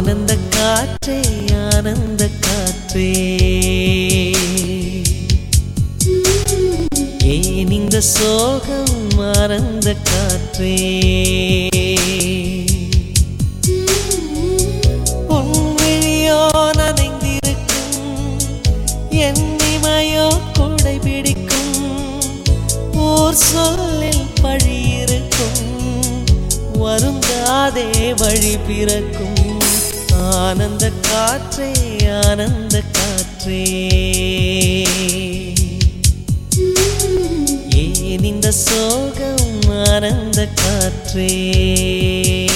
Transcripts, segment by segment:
ஆனந்த காற்றே ஏன் இந்த சோகம் ஆனந்த காற்றே? உன் நனைந்திருக்கும் என் கொடை பிடிக்கும் ஊர் சொல்லில் பழியிருக்கும் வருந்தாதே வழி பிறக்கும். ஆனந்த காற்றே ஆனந்த காற்றே. ஏன் இந்த சோகம் ஆனந்த காற்றே?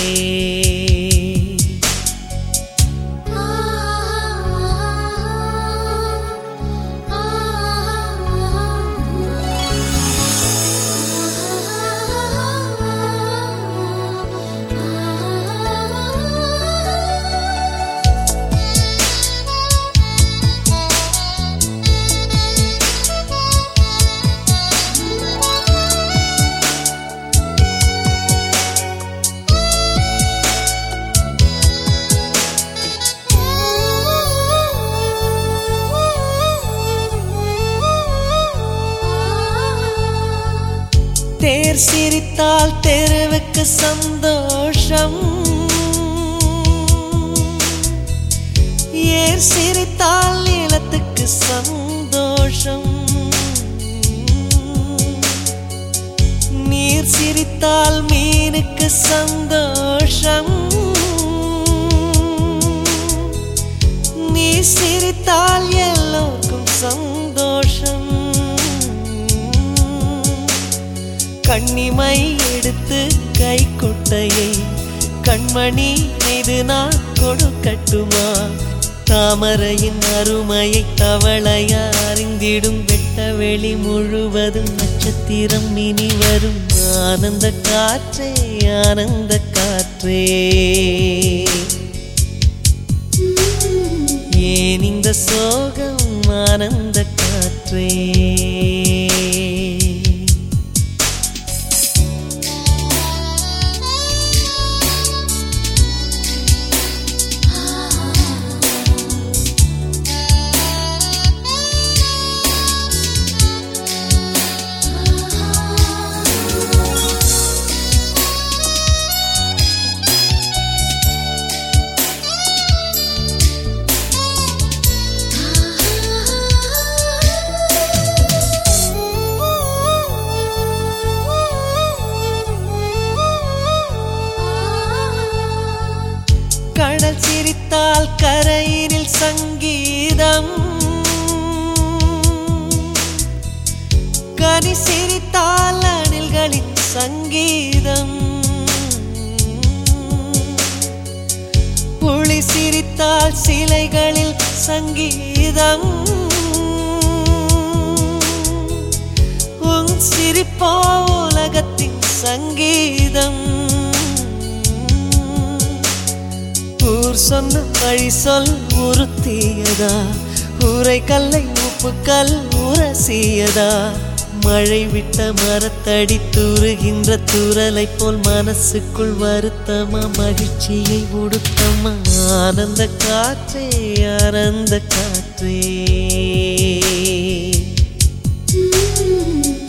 தேர் சிரித்தால் தெருவுக்கு சந்தோஷம். ஏர் சிரித்தால் நிலத்துக்கு சந்தோஷம். நீர் சிரித்தால் மீனுக்கு சந்தோஷம். கண்ணிமை எடுத்து கை கொட்டையை கண்மணி மீது நான் கொடுக்கட்டுமா? தாமரையின் அருமையை தவளையா அறிந்திடும் வெட்ட வெளி முழுவதும் நட்சத்திரம் இனி வரும். ஆனந்த காற்றே ஆனந்த காற்றே. சிரித்தால் கரையினில் சங்கீதம். கனி சிரித்தால் அணில்களின் சங்கீதம். புளி சிரித்தால் சிலைகளில் சங்கீதம். ஊர் சொன்ன வழி சொல் உறுத்தியதா? ஊரை கல்லை உப்பு கல் உரசியதா? மழை விட்ட மரத்தடி தூறுகின்ற தூரலை போல் மனசுக்குள் வருத்தமா மகிழ்ச்சியை உடுத்தமா? ஆனந்த காற்றே ஆனந்த காற்றே.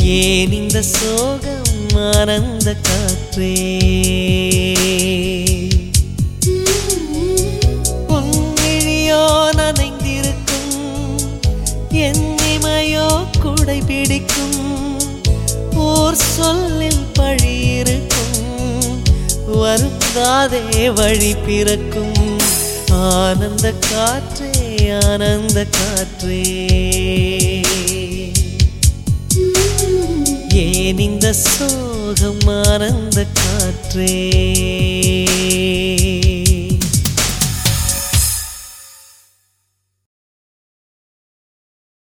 ஏன் இந்த சோகம் ஆனந்த காற்றே? இருக்கும். ஓர் சொல்லில் பழி இருக்கும். வருந்தாதே வழி பிறக்கும். ஆனந்த காற்றே ஆனந்த காற்றே. ஏன் இந்த சோகம் ஆனந்த காற்றே?